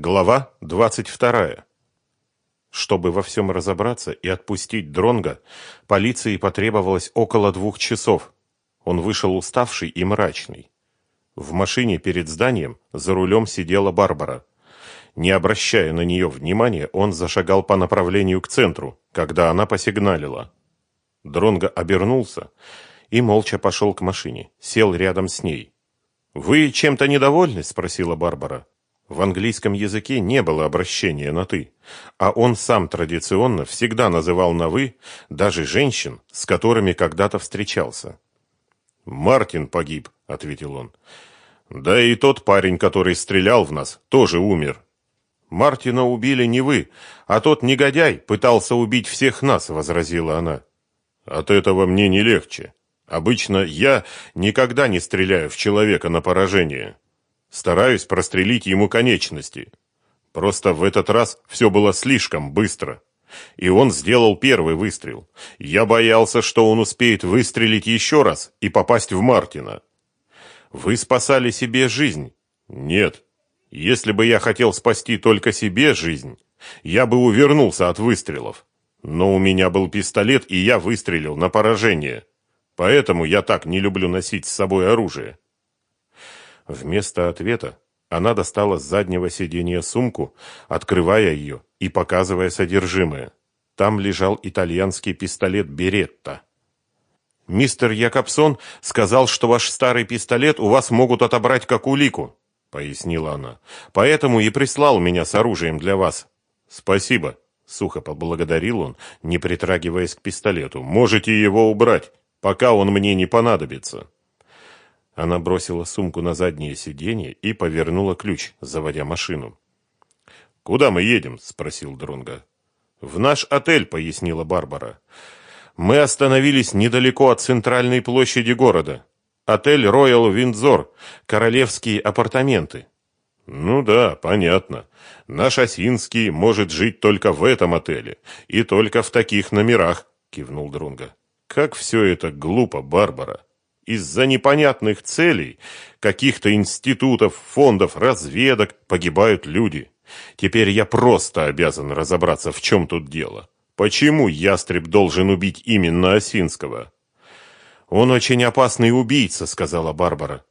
Глава 22. Чтобы во всем разобраться и отпустить Дронга, полиции потребовалось около двух часов. Он вышел уставший и мрачный. В машине перед зданием за рулем сидела Барбара. Не обращая на нее внимания, он зашагал по направлению к центру, когда она посигналила. Дронго обернулся и молча пошел к машине, сел рядом с ней. «Вы чем-то недовольны?» – спросила Барбара. В английском языке не было обращения на «ты», а он сам традиционно всегда называл на «вы» даже женщин, с которыми когда-то встречался. «Мартин погиб», — ответил он. «Да и тот парень, который стрелял в нас, тоже умер». «Мартина убили не вы, а тот негодяй пытался убить всех нас», — возразила она. «От этого мне не легче. Обычно я никогда не стреляю в человека на поражение». Стараюсь прострелить ему конечности. Просто в этот раз все было слишком быстро. И он сделал первый выстрел. Я боялся, что он успеет выстрелить еще раз и попасть в Мартина. Вы спасали себе жизнь? Нет. Если бы я хотел спасти только себе жизнь, я бы увернулся от выстрелов. Но у меня был пистолет, и я выстрелил на поражение. Поэтому я так не люблю носить с собой оружие. Вместо ответа она достала с заднего сиденья сумку, открывая ее и показывая содержимое. Там лежал итальянский пистолет Беретта. «Мистер Якобсон сказал, что ваш старый пистолет у вас могут отобрать как улику», — пояснила она. «Поэтому и прислал меня с оружием для вас». «Спасибо», — сухо поблагодарил он, не притрагиваясь к пистолету. «Можете его убрать, пока он мне не понадобится». Она бросила сумку на заднее сиденье и повернула ключ, заводя машину. «Куда мы едем?» – спросил Дронга. «В наш отель», – пояснила Барбара. «Мы остановились недалеко от центральной площади города. Отель «Роял Виндзор», королевские апартаменты». «Ну да, понятно. Наш Осинский может жить только в этом отеле и только в таких номерах», – кивнул Друнга. «Как все это глупо, Барбара!» Из-за непонятных целей, каких-то институтов, фондов, разведок погибают люди. Теперь я просто обязан разобраться, в чем тут дело. Почему ястреб должен убить именно Осинского? Он очень опасный убийца, сказала Барбара.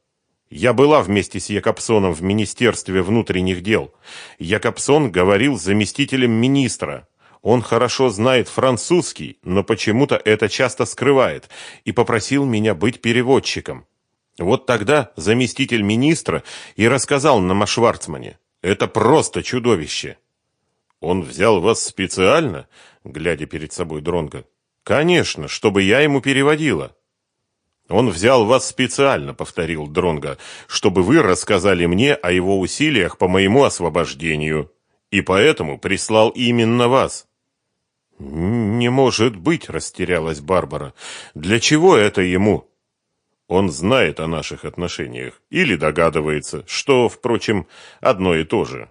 Я была вместе с Якобсоном в Министерстве внутренних дел. Якобсон говорил заместителем министра. Он хорошо знает французский, но почему-то это часто скрывает, и попросил меня быть переводчиком. Вот тогда заместитель министра и рассказал нам о Шварцмане. Это просто чудовище. Он взял вас специально, глядя перед собой Дронго. Конечно, чтобы я ему переводила. Он взял вас специально, повторил Дронго, чтобы вы рассказали мне о его усилиях по моему освобождению, и поэтому прислал именно вас. «Не может быть!» – растерялась Барбара. «Для чего это ему?» Он знает о наших отношениях или догадывается, что, впрочем, одно и то же.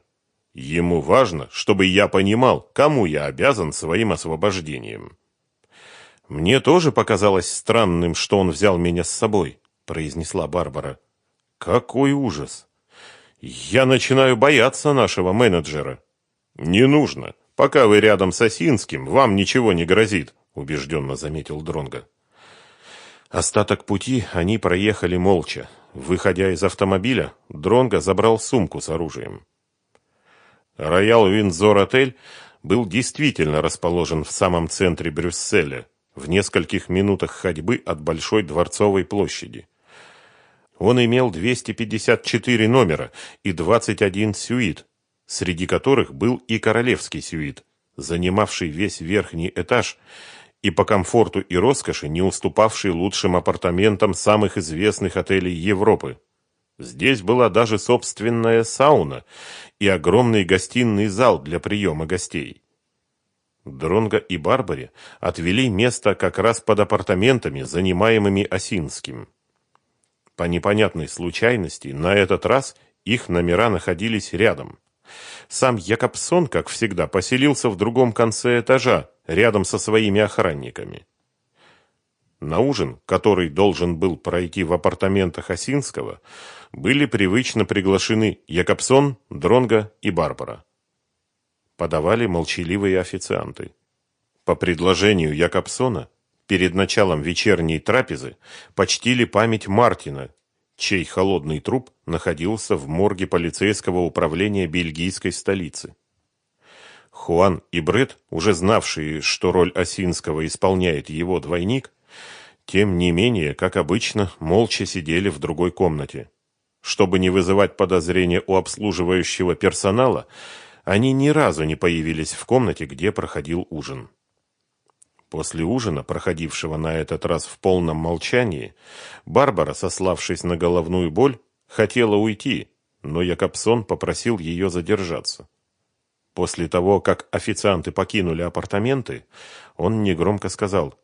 Ему важно, чтобы я понимал, кому я обязан своим освобождением. Мне тоже показалось странным, что он взял меня с собой, произнесла Барбара. Какой ужас! Я начинаю бояться нашего менеджера. Не нужно. Пока вы рядом с Осинским, вам ничего не грозит, убежденно заметил Дронга. Остаток пути они проехали молча. Выходя из автомобиля, Дронга забрал сумку с оружием. Роял Виндзор отель был действительно расположен в самом центре Брюсселя, в нескольких минутах ходьбы от Большой Дворцовой площади. Он имел 254 номера и 21 сюит, среди которых был и королевский сюит, занимавший весь верхний этаж и по комфорту и роскоши не уступавший лучшим апартаментам самых известных отелей Европы. Здесь была даже собственная сауна и огромный гостиный зал для приема гостей. Дронго и Барбаре отвели место как раз под апартаментами, занимаемыми Осинским. По непонятной случайности на этот раз их номера находились рядом. Сам Якобсон, как всегда, поселился в другом конце этажа, рядом со своими охранниками. На ужин, который должен был пройти в апартаментах Осинского, были привычно приглашены Якобсон, Дронга и Барбара. Подавали молчаливые официанты. По предложению Якобсона, перед началом вечерней трапезы почтили память Мартина, чей холодный труп находился в морге полицейского управления бельгийской столицы. Хуан и Бред, уже знавшие, что роль Осинского исполняет его двойник, тем не менее, как обычно, молча сидели в другой комнате. Чтобы не вызывать подозрения у обслуживающего персонала, они ни разу не появились в комнате, где проходил ужин. После ужина, проходившего на этот раз в полном молчании, Барбара, сославшись на головную боль, хотела уйти, но Якобсон попросил ее задержаться. После того, как официанты покинули апартаменты, он негромко сказал,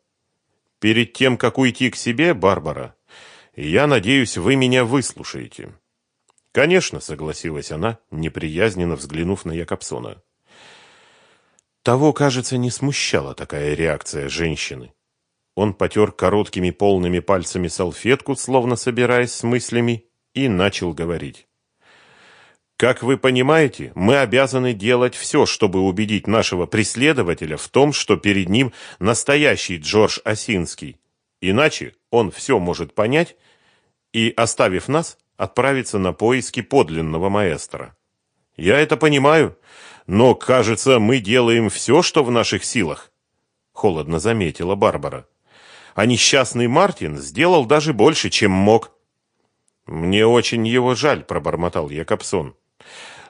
«Перед тем, как уйти к себе, Барбара, я надеюсь, вы меня выслушаете». «Конечно», — согласилась она, неприязненно взглянув на Якобсона. Того, кажется, не смущала такая реакция женщины. Он потер короткими полными пальцами салфетку, словно собираясь с мыслями, и начал говорить. Как вы понимаете, мы обязаны делать все, чтобы убедить нашего преследователя в том, что перед ним настоящий Джордж Осинский. Иначе он все может понять и, оставив нас, отправиться на поиски подлинного маэстро. Я это понимаю, но, кажется, мы делаем все, что в наших силах, холодно заметила Барбара. А несчастный Мартин сделал даже больше, чем мог. Мне очень его жаль, пробормотал Якобсон.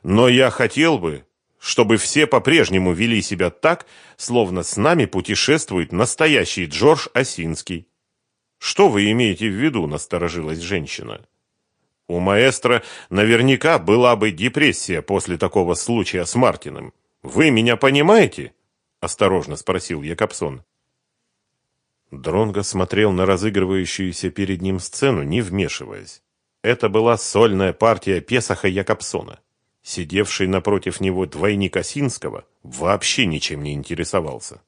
Но я хотел бы, чтобы все по-прежнему вели себя так, словно с нами путешествует настоящий Джордж Осинский. Что вы имеете в виду, насторожилась женщина. У маэстро наверняка была бы депрессия после такого случая с Мартином. Вы меня понимаете? осторожно спросил Якобсон. Дронго смотрел на разыгрывающуюся перед ним сцену, не вмешиваясь. Это была сольная партия Песаха Якобсона. Сидевший напротив него двойник Осинского вообще ничем не интересовался.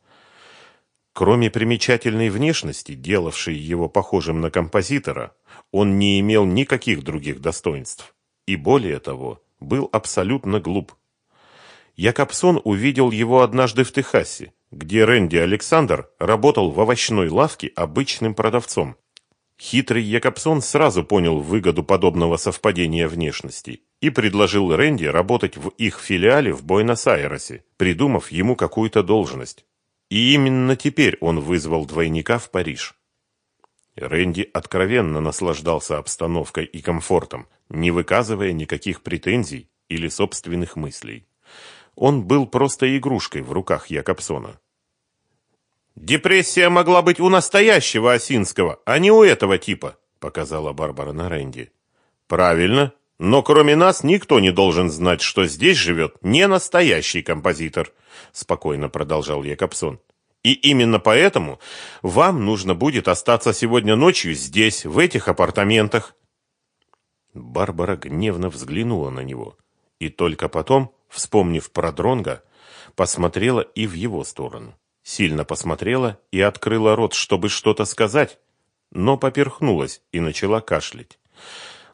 Кроме примечательной внешности, делавшей его похожим на композитора, он не имел никаких других достоинств. И более того, был абсолютно глуп. Якобсон увидел его однажды в Техасе, где Рэнди Александр работал в овощной лавке обычным продавцом. Хитрый Якобсон сразу понял выгоду подобного совпадения внешности и предложил Рэнди работать в их филиале в Буэнос-Айресе, придумав ему какую-то должность. И именно теперь он вызвал двойника в Париж. Рэнди откровенно наслаждался обстановкой и комфортом, не выказывая никаких претензий или собственных мыслей. Он был просто игрушкой в руках Якобсона. «Депрессия могла быть у настоящего Осинского, а не у этого типа», показала Барбара на Рэнди. «Правильно, но кроме нас никто не должен знать, что здесь живет не настоящий композитор», спокойно продолжал Якобсон. «И именно поэтому вам нужно будет остаться сегодня ночью здесь, в этих апартаментах». Барбара гневно взглянула на него и только потом, вспомнив про Дронга, посмотрела и в его сторону. Сильно посмотрела и открыла рот, чтобы что-то сказать, но поперхнулась и начала кашлять.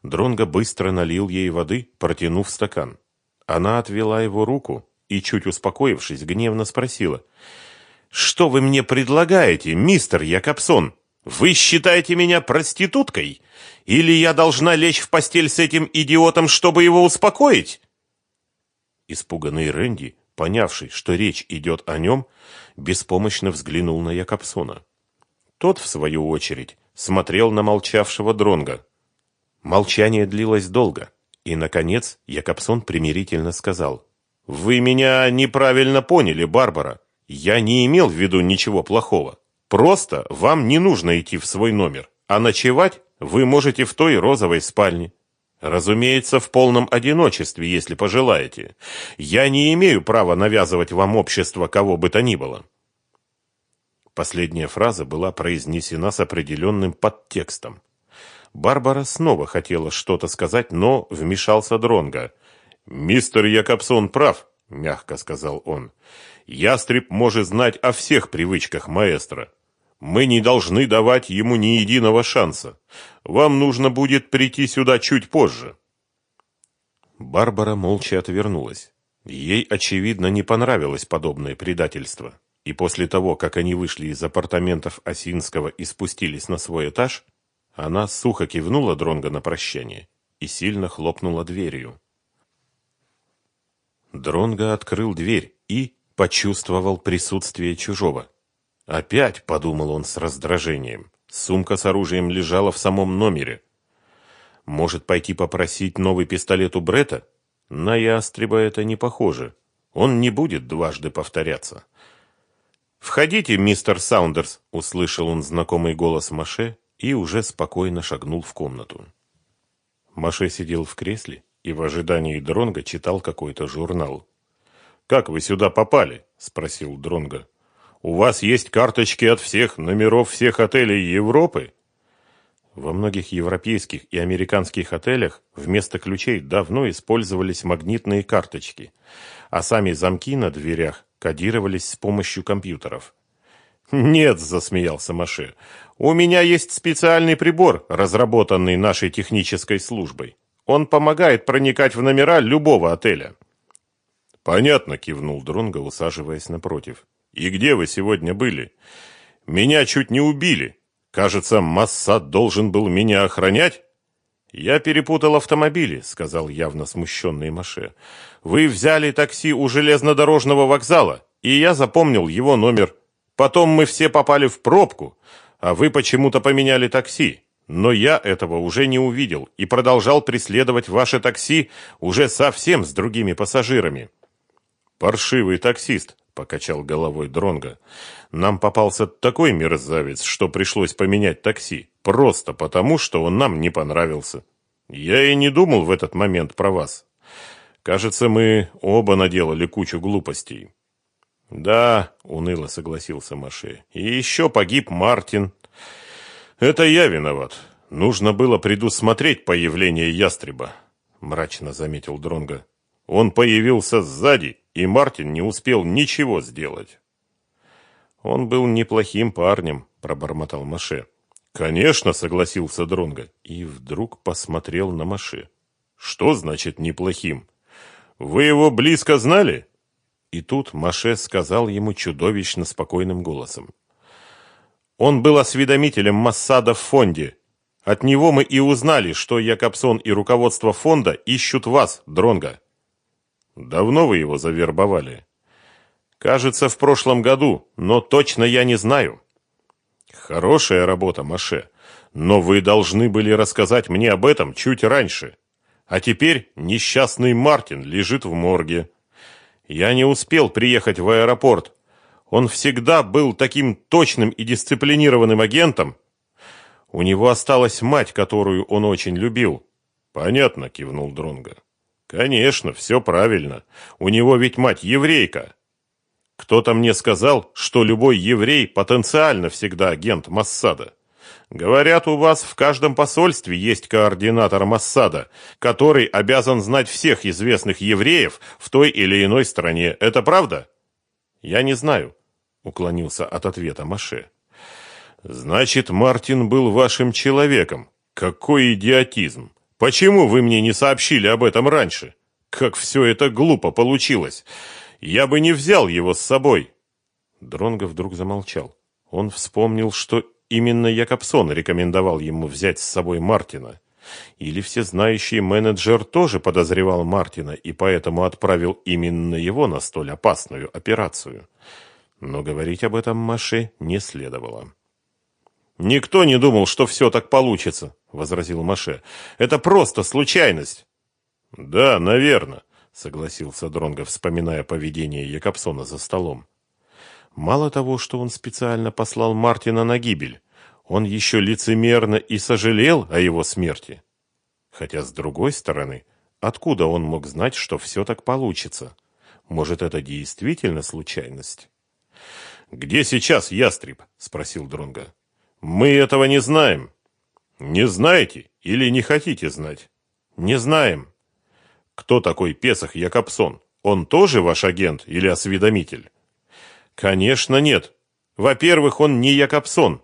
Дронго быстро налил ей воды, протянув стакан. Она отвела его руку и, чуть успокоившись, гневно спросила. «Что вы мне предлагаете, мистер Якобсон? Вы считаете меня проституткой? Или я должна лечь в постель с этим идиотом, чтобы его успокоить?» Испуганный Рэнди, понявший, что речь идет о нем, беспомощно взглянул на Якобсона. Тот, в свою очередь, смотрел на молчавшего Дронга. Молчание длилось долго, и, наконец, Якобсон примирительно сказал. «Вы меня неправильно поняли, Барбара. Я не имел в виду ничего плохого. Просто вам не нужно идти в свой номер, а ночевать вы можете в той розовой спальне. Разумеется, в полном одиночестве, если пожелаете. Я не имею права навязывать вам общество кого бы то ни было». Последняя фраза была произнесена с определенным подтекстом. Барбара снова хотела что-то сказать, но вмешался Дронга. «Мистер Якобсон прав», — мягко сказал он. «Ястреб может знать о всех привычках маэстро. Мы не должны давать ему ни единого шанса. Вам нужно будет прийти сюда чуть позже. Барбара молча отвернулась. Ей, очевидно, не понравилось подобное предательство. И после того, как они вышли из апартаментов Осинского и спустились на свой этаж, она сухо кивнула Дронго на прощание и сильно хлопнула дверью. Дронго открыл дверь и почувствовал присутствие чужого. Опять, подумал он с раздражением, сумка с оружием лежала в самом номере. Может пойти попросить новый пистолет у Брета? На ястреба это не похоже. Он не будет дважды повторяться. «Входите, мистер Саундерс», — услышал он знакомый голос Маше и уже спокойно шагнул в комнату. Маше сидел в кресле и в ожидании Дронга читал какой-то журнал. «Как вы сюда попали?» — спросил Дронга. «У вас есть карточки от всех номеров всех отелей Европы?» Во многих европейских и американских отелях вместо ключей давно использовались магнитные карточки, а сами замки на дверях кодировались с помощью компьютеров. «Нет», — засмеялся Маше, — «у меня есть специальный прибор, разработанный нашей технической службой. Он помогает проникать в номера любого отеля». «Понятно», — кивнул Дронго, усаживаясь напротив. «И где вы сегодня были? Меня чуть не убили. Кажется, Массад должен был меня охранять?» «Я перепутал автомобили», — сказал явно смущенный Маше. «Вы взяли такси у железнодорожного вокзала, и я запомнил его номер. Потом мы все попали в пробку, а вы почему-то поменяли такси. Но я этого уже не увидел и продолжал преследовать ваше такси уже совсем с другими пассажирами». «Паршивый таксист», — покачал головой Дронга. «Нам попался такой мерзавец, что пришлось поменять такси, просто потому, что он нам не понравился. Я и не думал в этот момент про вас. Кажется, мы оба наделали кучу глупостей». «Да», — уныло согласился Маше, — «и еще погиб Мартин». «Это я виноват. Нужно было предусмотреть появление ястреба», — мрачно заметил Дронга. «Он появился сзади и Мартин не успел ничего сделать. Он был неплохим парнем, пробормотал Маше. Конечно, согласился Дронга и вдруг посмотрел на Маше. Что значит неплохим? Вы его близко знали? И тут Маше сказал ему чудовищно спокойным голосом. Он был осведомителем Массада в фонде. От него мы и узнали, что Якобсон и руководство фонда ищут вас, Дронга. Давно вы его завербовали? Кажется, в прошлом году, но точно я не знаю. Хорошая работа, Маше. Но вы должны были рассказать мне об этом чуть раньше. А теперь несчастный Мартин лежит в морге. Я не успел приехать в аэропорт. Он всегда был таким точным и дисциплинированным агентом. У него осталась мать, которую он очень любил. Понятно, кивнул Дронга. Конечно, все правильно. У него ведь мать еврейка. Кто-то мне сказал, что любой еврей потенциально всегда агент Массада. Говорят, у вас в каждом посольстве есть координатор Массада, который обязан знать всех известных евреев в той или иной стране. Это правда? Я не знаю, уклонился от ответа Маше. Значит, Мартин был вашим человеком. Какой идиотизм! Почему вы мне не сообщили об этом раньше? Как все это глупо получилось. Я бы не взял его с собой. Дронго вдруг замолчал. Он вспомнил, что именно Якобсон рекомендовал ему взять с собой Мартина. Или всезнающий менеджер тоже подозревал Мартина и поэтому отправил именно его на столь опасную операцию. Но говорить об этом Маше не следовало. «Никто не думал, что все так получится», — возразил Маше. «Это просто случайность». «Да, наверное», — согласился Дронго, вспоминая поведение Якобсона за столом. Мало того, что он специально послал Мартина на гибель, он еще лицемерно и сожалел о его смерти. Хотя, с другой стороны, откуда он мог знать, что все так получится? Может, это действительно случайность? «Где сейчас ястреб?» — спросил Дронго. Мы этого не знаем. Не знаете или не хотите знать? Не знаем. Кто такой Песах Якобсон? Он тоже ваш агент или осведомитель? Конечно, нет. Во-первых, он не Якобсон.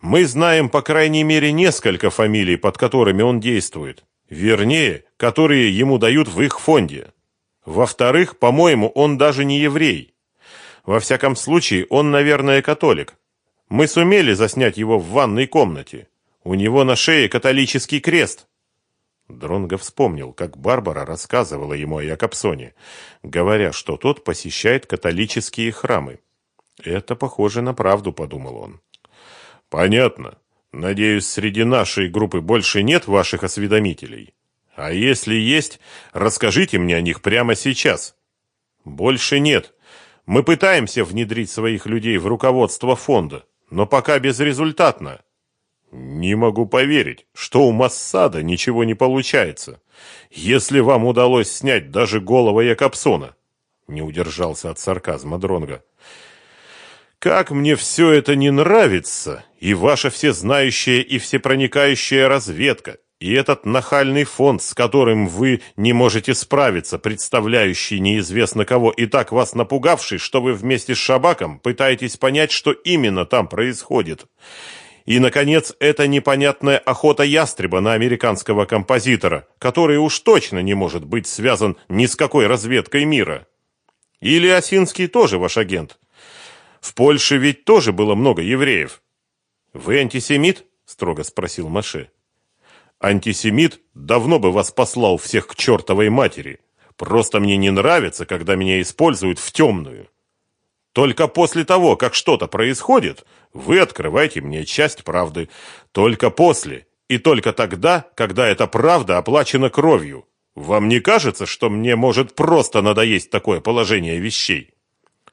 Мы знаем по крайней мере несколько фамилий, под которыми он действует. Вернее, которые ему дают в их фонде. Во-вторых, по-моему, он даже не еврей. Во всяком случае, он, наверное, католик. Мы сумели заснять его в ванной комнате. У него на шее католический крест. Дронго вспомнил, как Барбара рассказывала ему о Якобсоне, говоря, что тот посещает католические храмы. «Это похоже на правду», — подумал он. «Понятно. Надеюсь, среди нашей группы больше нет ваших осведомителей. А если есть, расскажите мне о них прямо сейчас». «Больше нет. Мы пытаемся внедрить своих людей в руководство фонда, но пока безрезультатно». Не могу поверить, что у Массада ничего не получается. Если вам удалось снять даже голову Якобсона, не удержался от сарказма Дронга. Как мне все это не нравится, и ваша всезнающая и всепроникающая разведка, и этот нахальный фонд, с которым вы не можете справиться, представляющий неизвестно кого и так вас напугавший, что вы вместе с Шабаком пытаетесь понять, что именно там происходит. И, наконец, эта непонятная охота ястреба на американского композитора, который уж точно не может быть связан ни с какой разведкой мира. Или Осинский тоже ваш агент? В Польше ведь тоже было много евреев. Вы антисемит? строго спросил Маше. Антисемит давно бы вас послал всех к чертовой матери. Просто мне не нравится, когда меня используют в темную. Только после того, как что-то происходит, вы открываете мне часть правды. Только после. И только тогда, когда эта правда оплачена кровью. Вам не кажется, что мне может просто надоесть такое положение вещей?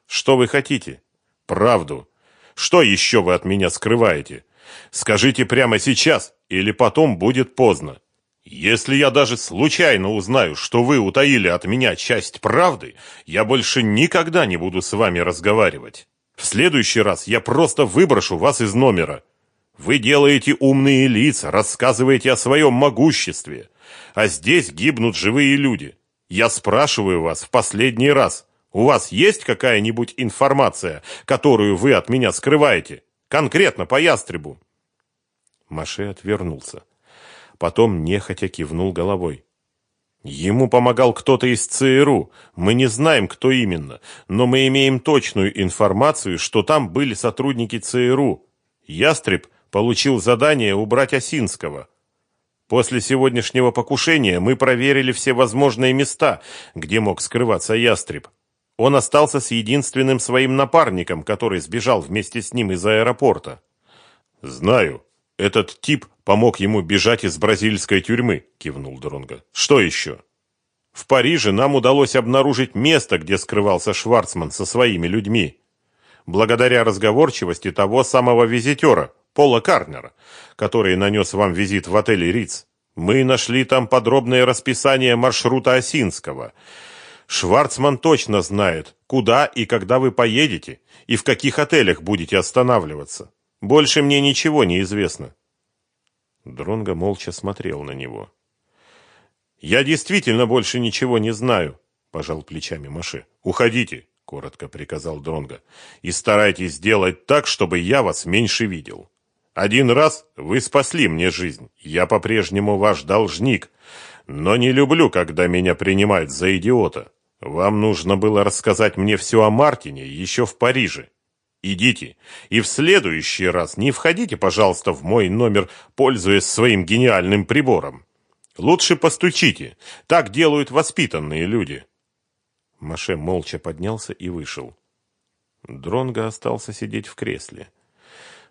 Что вы хотите? Правду. Что еще вы от меня скрываете? Скажите прямо сейчас, или потом будет поздно. Если я даже случайно узнаю, что вы утаили от меня часть правды, я больше никогда не буду с вами разговаривать. В следующий раз я просто выброшу вас из номера. Вы делаете умные лица, рассказываете о своем могуществе, а здесь гибнут живые люди. Я спрашиваю вас в последний раз, у вас есть какая-нибудь информация, которую вы от меня скрываете? Конкретно по ястребу. Маше отвернулся потом нехотя кивнул головой. Ему помогал кто-то из ЦРУ. Мы не знаем, кто именно, но мы имеем точную информацию, что там были сотрудники ЦРУ. Ястреб получил задание убрать Осинского. После сегодняшнего покушения мы проверили все возможные места, где мог скрываться Ястреб. Он остался с единственным своим напарником, который сбежал вместе с ним из аэропорта. Знаю, этот тип помог ему бежать из бразильской тюрьмы, кивнул Дронга. Что еще? В Париже нам удалось обнаружить место, где скрывался Шварцман со своими людьми. Благодаря разговорчивости того самого визитера, Пола Карнера, который нанес вам визит в отель Риц. Мы нашли там подробное расписание маршрута Осинского. Шварцман точно знает, куда и когда вы поедете и в каких отелях будете останавливаться. Больше мне ничего не известно. Дронго молча смотрел на него. Я действительно больше ничего не знаю, пожал плечами Маше. Уходите, коротко приказал Дронго. И старайтесь сделать так, чтобы я вас меньше видел. Один раз вы спасли мне жизнь. Я по-прежнему ваш должник, но не люблю, когда меня принимают за идиота. Вам нужно было рассказать мне все о Мартине еще в Париже. Идите. И в следующий раз не входите, пожалуйста, в мой номер, пользуясь своим гениальным прибором. Лучше постучите. Так делают воспитанные люди. Маше молча поднялся и вышел. Дронго остался сидеть в кресле.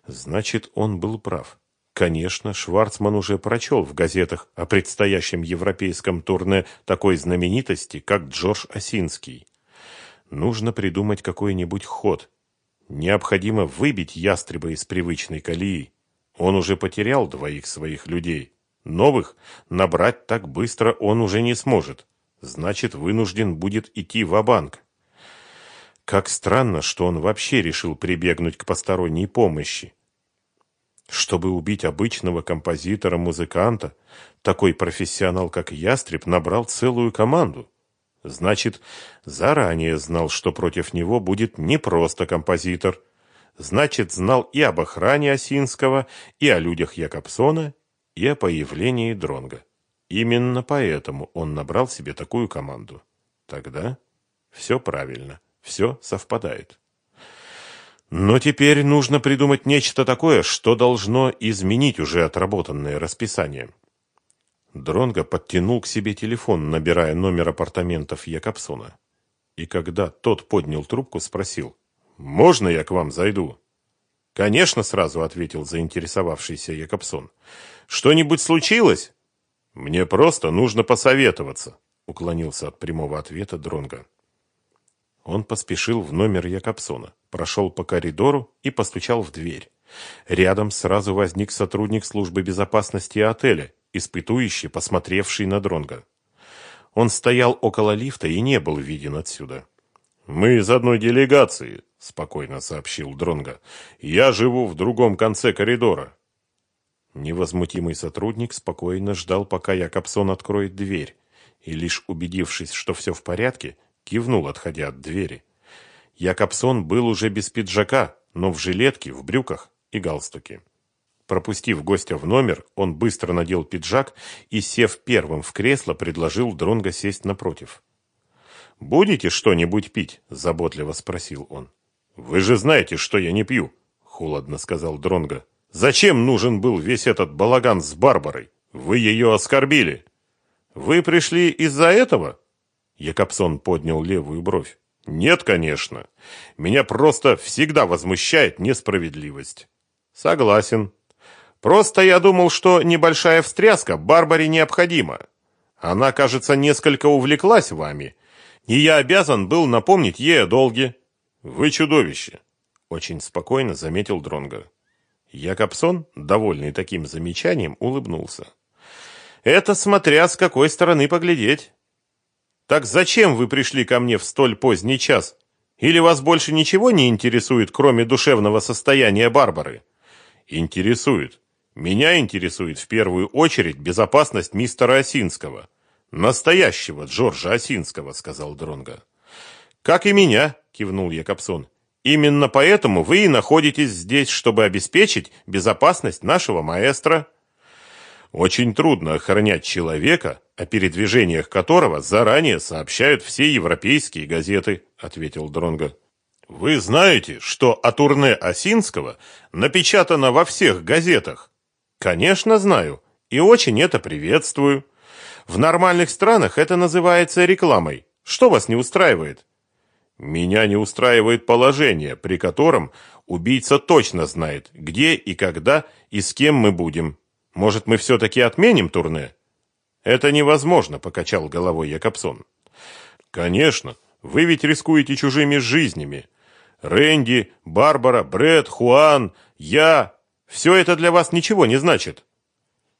Значит, он был прав. Конечно, Шварцман уже прочел в газетах о предстоящем европейском турне такой знаменитости, как Джордж Осинский. Нужно придумать какой-нибудь ход, Необходимо выбить ястреба из привычной колеи. Он уже потерял двоих своих людей. Новых набрать так быстро он уже не сможет. Значит, вынужден будет идти в банк Как странно, что он вообще решил прибегнуть к посторонней помощи. Чтобы убить обычного композитора-музыканта, такой профессионал, как Ястреб, набрал целую команду. Значит, заранее знал, что против него будет не просто композитор. значит, знал и об охране Осинского, и о людях Якобсона, и о появлении Дронга. Именно поэтому он набрал себе такую команду. Тогда все правильно, все совпадает. Но теперь нужно придумать нечто такое, что должно изменить уже отработанное расписание. Дронго подтянул к себе телефон, набирая номер апартаментов Якобсона. И когда тот поднял трубку, спросил, «Можно я к вам зайду?» «Конечно», — сразу ответил заинтересовавшийся Якобсон. «Что-нибудь случилось?» «Мне просто нужно посоветоваться», — уклонился от прямого ответа Дронга. Он поспешил в номер Якобсона, прошел по коридору и постучал в дверь. Рядом сразу возник сотрудник службы безопасности отеля, испытующий, посмотревший на Дронга. Он стоял около лифта и не был виден отсюда. «Мы из одной делегации», — спокойно сообщил Дронга. «Я живу в другом конце коридора». Невозмутимый сотрудник спокойно ждал, пока Якобсон откроет дверь, и лишь убедившись, что все в порядке, кивнул, отходя от двери. Якобсон был уже без пиджака, но в жилетке, в брюках и галстуке. Пропустив гостя в номер, он быстро надел пиджак и, сев первым в кресло, предложил Дронго сесть напротив. «Будете что-нибудь пить?» – заботливо спросил он. «Вы же знаете, что я не пью», – холодно сказал Дронго. Зачем нужен был весь этот балаган с Барбарой? Вы ее оскорбили. Вы пришли из-за этого? Якобсон поднял левую бровь. Нет, конечно. Меня просто всегда возмущает несправедливость. Согласен. Просто я думал, что небольшая встряска Барбаре необходима. Она, кажется, несколько увлеклась вами, и я обязан был напомнить ей о долге. Вы чудовище, очень спокойно заметил Дронга. Якобсон, довольный таким замечанием, улыбнулся. Это смотря с какой стороны поглядеть. Так зачем вы пришли ко мне в столь поздний час? Или вас больше ничего не интересует, кроме душевного состояния Барбары? Интересует. Меня интересует в первую очередь безопасность мистера Осинского. Настоящего Джорджа Осинского, сказал Дронга. Как и меня, кивнул Якобсон. Именно поэтому вы и находитесь здесь, чтобы обеспечить безопасность нашего маэстро. Очень трудно охранять человека, о передвижениях которого заранее сообщают все европейские газеты, ответил Дронго. Вы знаете, что о турне Осинского напечатано во всех газетах? Конечно, знаю, и очень это приветствую. В нормальных странах это называется рекламой. Что вас не устраивает? Меня не устраивает положение, при котором убийца точно знает, где и когда и с кем мы будем. Может, мы все-таки отменим турне? Это невозможно, покачал головой Якобсон. Конечно, вы ведь рискуете чужими жизнями. Рэнди, Барбара, Брэд, Хуан, я... Все это для вас ничего не значит.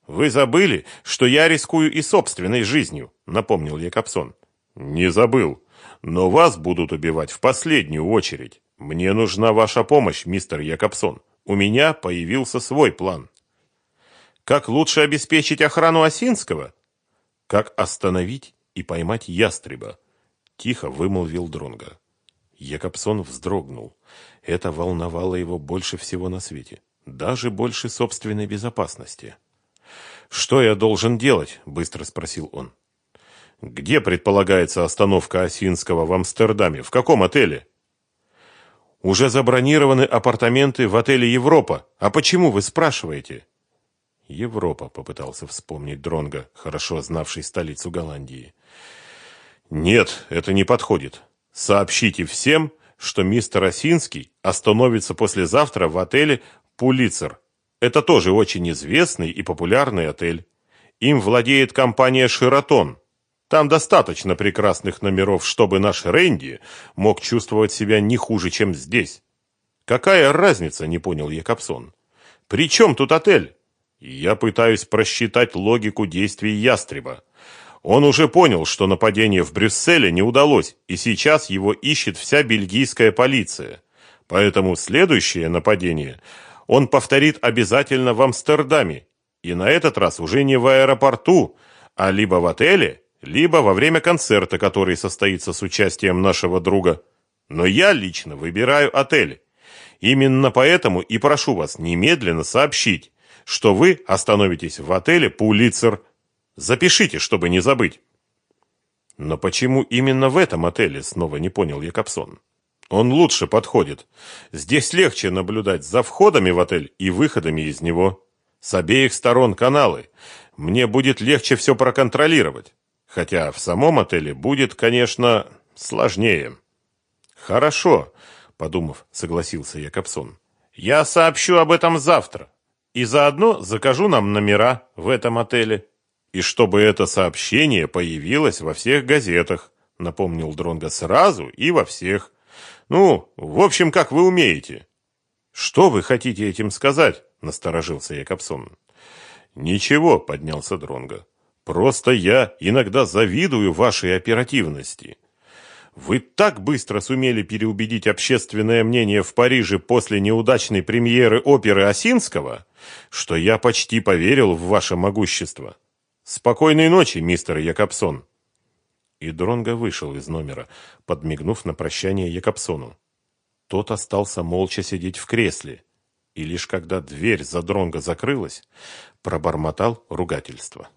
Вы забыли, что я рискую и собственной жизнью, напомнил Якобсон. Не забыл. Но вас будут убивать в последнюю очередь. Мне нужна ваша помощь, мистер Якобсон. У меня появился свой план. Как лучше обеспечить охрану Осинского? Как остановить и поймать ястреба? Тихо вымолвил Дронга. Якобсон вздрогнул. Это волновало его больше всего на свете. Даже больше собственной безопасности. «Что я должен делать?» – быстро спросил он. Где предполагается остановка Осинского в Амстердаме? В каком отеле? Уже забронированы апартаменты в отеле Европа. А почему вы спрашиваете? Европа, попытался вспомнить Дронга, хорошо знавший столицу Голландии. Нет, это не подходит. Сообщите всем, что мистер Осинский остановится послезавтра в отеле Пулицер. Это тоже очень известный и популярный отель. Им владеет компания Шератон. Там достаточно прекрасных номеров, чтобы наш Рэнди мог чувствовать себя не хуже, чем здесь. Какая разница, не понял Якобсон. При чем тут отель? Я пытаюсь просчитать логику действий ястреба. Он уже понял, что нападение в Брюсселе не удалось, и сейчас его ищет вся бельгийская полиция. Поэтому следующее нападение он повторит обязательно в Амстердаме, и на этот раз уже не в аэропорту, а либо в отеле, либо во время концерта, который состоится с участием нашего друга. Но я лично выбираю отель. Именно поэтому и прошу вас немедленно сообщить, что вы остановитесь в отеле Пулицер. Запишите, чтобы не забыть. Но почему именно в этом отеле, снова не понял Якобсон. Он лучше подходит. Здесь легче наблюдать за входами в отель и выходами из него. С обеих сторон каналы. Мне будет легче все проконтролировать. Хотя в самом отеле будет, конечно, сложнее. Хорошо, подумав, согласился Якобсон. Я сообщу об этом завтра. И заодно закажу нам номера в этом отеле. И чтобы это сообщение появилось во всех газетах, напомнил Дронга сразу и во всех. Ну, в общем, как вы умеете. Что вы хотите этим сказать? насторожился Якобсон. Ничего, поднялся Дронга. Просто я иногда завидую вашей оперативности. Вы так быстро сумели переубедить общественное мнение в Париже после неудачной премьеры оперы Осинского, что я почти поверил в ваше могущество. Спокойной ночи, мистер Якобсон. И Дронго вышел из номера, подмигнув на прощание Якобсону. Тот остался молча сидеть в кресле, и лишь когда дверь за Дронго закрылась, пробормотал ругательство.